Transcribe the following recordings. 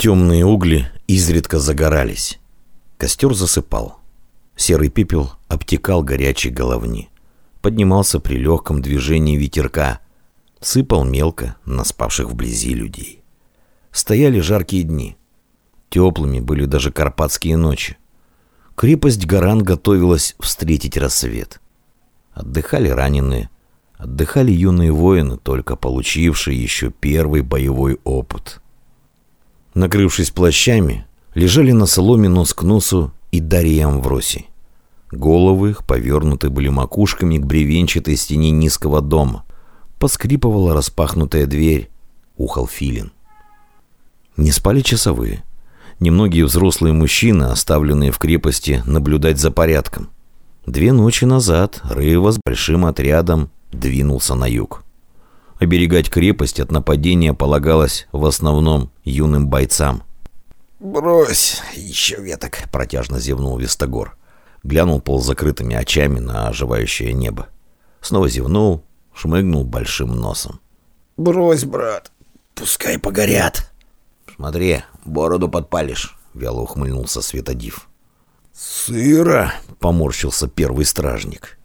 Темные угли изредка загорались. Костер засыпал. Серый пепел обтекал горячей головни. Поднимался при легком движении ветерка. Сыпал мелко на спавших вблизи людей. Стояли жаркие дни. Теплыми были даже карпатские ночи. Крепость Гаран готовилась встретить рассвет. Отдыхали раненые, отдыхали юные воины, только получившие еще первый боевой опыт. Накрывшись плащами, лежали на соломе нос к носу и Дарья Амвросий. Головы их повернуты были макушками к бревенчатой стене низкого дома. Поскрипывала распахнутая дверь. Ухал филин. Не спали часовые. Немногие взрослые мужчины, оставленные в крепости, наблюдать за порядком. Две ночи назад Рыва с большим отрядом двинулся на юг. Оберегать крепость от нападения полагалось в основном юным бойцам. «Брось, еще веток!» — протяжно зевнул Вестогор. Глянул ползакрытыми очами на оживающее небо. Снова зевнул, шмыгнул большим носом. «Брось, брат, пускай погорят!» «Смотри, бороду подпалишь», — вяло ухмыльнулся Светодив. «Сыро!» — поморщился первый стражник.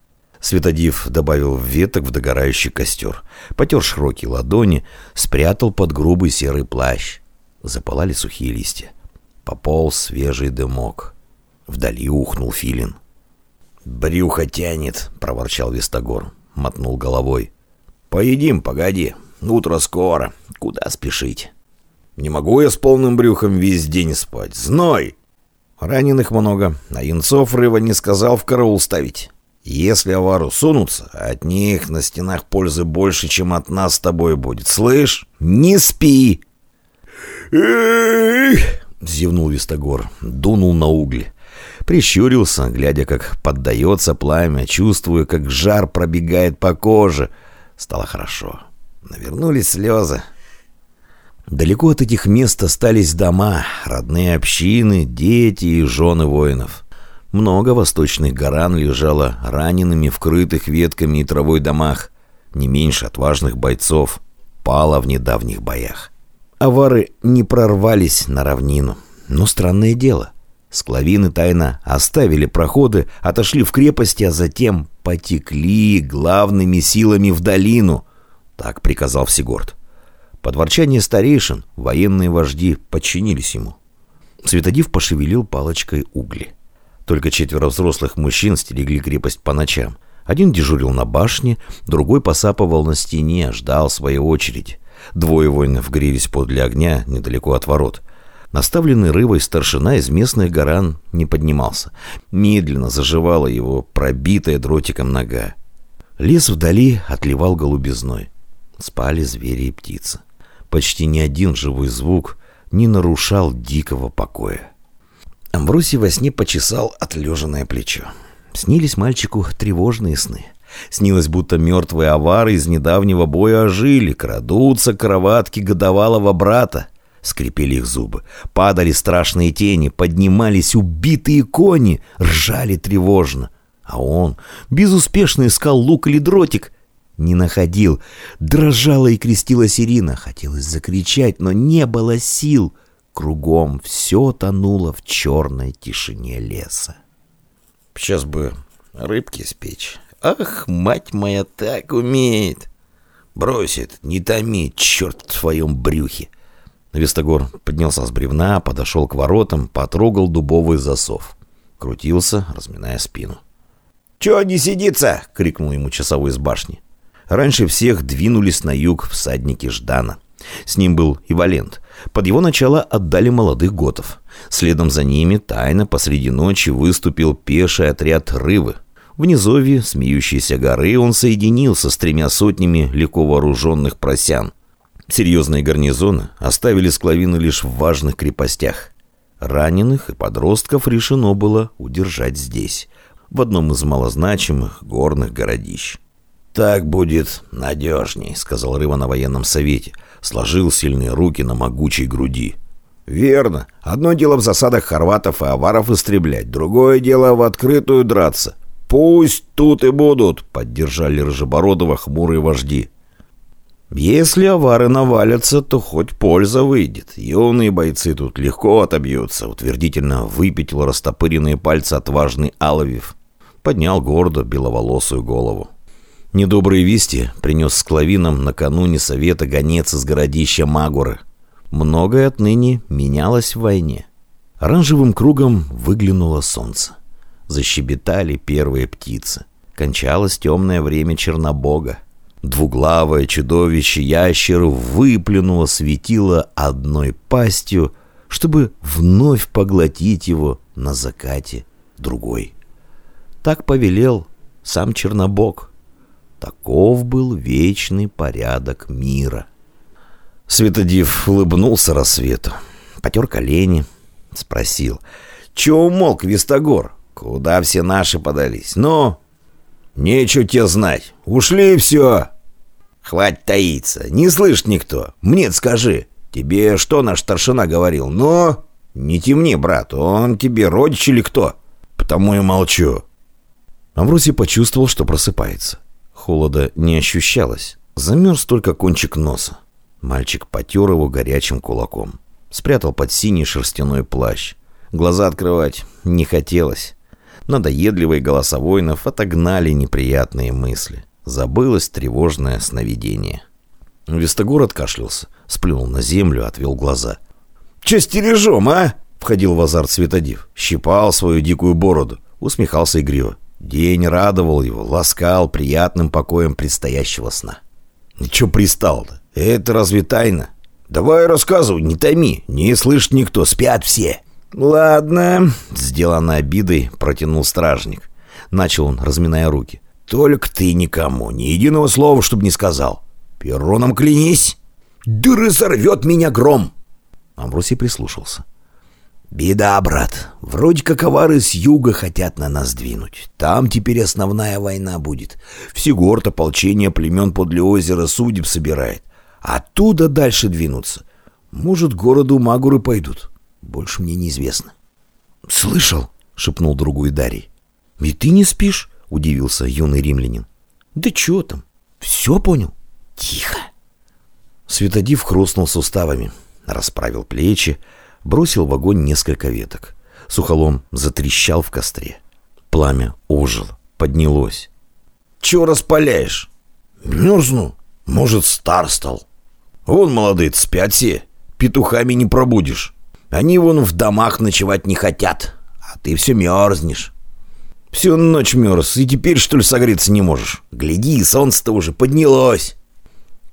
Светодив добавил веток в догорающий костер, потер широкие ладони, спрятал под грубый серый плащ. Запылали сухие листья. Пополз свежий дымок. Вдали ухнул филин. «Брюхо тянет», — проворчал Вестогор. Мотнул головой. «Поедим, погоди. Утро скоро. Куда спешить?» Не могу я с полным брюхом весь день спать. Зной!» Раненых много, а юнцов Рыва не сказал в караул ставить. Если авару сунутся, от них на стенах пользы больше, чем от нас с тобой будет. Слышь, не спи!» «Эх!» — зевнул Вистогор, дунул на угли. Прищурился, глядя, как поддается пламя, чувствуя, как жар пробегает по коже. Стало хорошо. Навернулись слезы. Далеко от этих мест остались дома, родные общины, дети и жены воинов. Много восточных горан лежало ранеными в крытых ветками и травой домах. Не меньше отважных бойцов пало в недавних боях. Авары не прорвались на равнину. Но странное дело. Склавины тайно оставили проходы, отошли в крепости, а затем потекли главными силами в долину. Так приказал Всегорд. Под ворчание старейшин военные вожди подчинились ему. Светодив пошевелил палочкой угли. Только четверо взрослых мужчин стерегли крепость по ночам. Один дежурил на башне, другой посапывал на стене, ждал своей очереди. Двое воинов грелись подле огня недалеко от ворот. Наставленный рыбой старшина из местных горан не поднимался. Медленно заживала его пробитая дротиком нога. Лес вдали отливал голубизной. Спали звери и птицы. Почти ни один живой звук не нарушал дикого покоя. Амбросий во сне почесал отлеженное плечо. Снились мальчику тревожные сны. Снилось, будто мертвые авары из недавнего боя ожили, крадутся кроватки годовалого брата. Скрипели их зубы, падали страшные тени, поднимались убитые кони, ржали тревожно. А он безуспешно искал лук или дротик, не находил. Дрожала и крестилась Ирина. Хотелось закричать, но не было сил. Кругом все тонуло в черной тишине леса. Сейчас бы рыбки спечь. Ах, мать моя так умеет. Бросит, не томи, черт в твоем брюхе. Вестогор поднялся с бревна, подошел к воротам, потрогал дубовый засов. Крутился, разминая спину. «Чего не сидится?» — крикнул ему часовой из башни. Раньше всех двинулись на юг всадники Ждана. С ним был и Валент. Под его начало отдали молодых готов. Следом за ними тайно посреди ночи выступил пеший отряд Рывы. В низовье смеющейся горы он соединился с тремя сотнями легко вооруженных просян. Серьезные гарнизоны оставили склавины лишь в важных крепостях. Раненых и подростков решено было удержать здесь, в одном из малозначимых горных городищ. «Так будет надежней», — сказал Рыва на военном совете. Сложил сильные руки на могучей груди. «Верно. Одно дело в засадах хорватов и аваров истреблять, другое дело в открытую драться. Пусть тут и будут», — поддержали Рыжебородова хмурые вожди. Если авары навалятся, то хоть польза выйдет. Юные бойцы тут легко отобьются, утвердительно выпятил растопыренные пальцы отважный Аловив. Поднял гордо беловолосую голову. Недобрые вести принес с Клавином накануне совета гонец из городища Магуры. Многое отныне менялось в войне. Оранжевым кругом выглянуло солнце. Защебетали первые птицы. Кончалось темное время Чернобога. Двуглавое чудовище ящер выплюнуло светило одной пастью, чтобы вновь поглотить его на закате другой. Так повелел сам Чернобог. Таков был вечный порядок мира. Светодив улыбнулся рассвету, потер колени, спросил. «Че умолк, Вестогор? Куда все наши подались? Ну?» «Нечего тебе знать. Ушли и все!» «Хватит таиться. Не слышит никто. мне скажи. Тебе что наш старшина говорил? Но не темни, брат. Он тебе родич или кто? Потому и молчу». Амвросий почувствовал, что просыпается. Холода не ощущалось. Замерз только кончик носа. Мальчик потер его горячим кулаком. Спрятал под синий шерстяной плащ. Глаза открывать не хотелось. Надоедливые голоса воинов отогнали неприятные мысли. Забылось тревожное сновидение. Вестогор откашлялся, сплюнул на землю, отвел глаза. «Че стережем, а?» — входил в азарт Светодив. Щипал свою дикую бороду, усмехался игриво. День радовал его, ласкал приятным покоем предстоящего сна. «Че пристал-то? Это разве тайна? Давай рассказывай, не томи, не слышит никто, спят все». «Ладно», — сделанной обидой протянул стражник. Начал он, разминая руки. Только ты никому, ни единого слова, чтобы не сказал. Перуном клянись. Дыры сорвет меня гром. Амбросий прислушался. «Беда, брат. Вроде как авары с юга хотят на нас двинуть. Там теперь основная война будет. Всегорт ополчение племен подле озера судеб собирает. Оттуда дальше двинуться. Может, городу Магуры пойдут. Больше мне неизвестно». «Слышал?» — шепнул другу Дарий. «И ты не спишь?» — удивился юный римлянин. «Да чё там? Все понял?» «Тихо!» Светодив хрустнул суставами, расправил плечи, бросил в огонь несколько веток. Сухолом затрещал в костре. Пламя ожило, поднялось. «Чего распаляешь?» «Мерзну. Может, стар стал. Вон, молодые спят все. Петухами не пробудишь. Они вон в домах ночевать не хотят, а ты все мерзнешь. Всю ночь мерз, и теперь, что ли, согреться не можешь? Гляди, солнце-то уже поднялось!»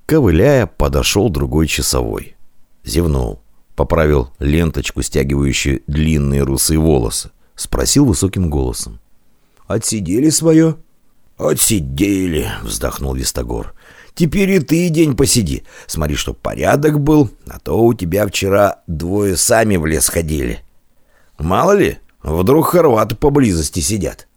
Ковыляя, подошел другой часовой. Зевнул. Поправил ленточку, стягивающую длинные русые волосы. Спросил высоким голосом. «Отсидели свое?» «Отсидели», — вздохнул Вестогор. «Теперь и ты день посиди. Смотри, чтоб порядок был, а то у тебя вчера двое сами в лес ходили. Мало ли, вдруг хорваты поблизости сидят».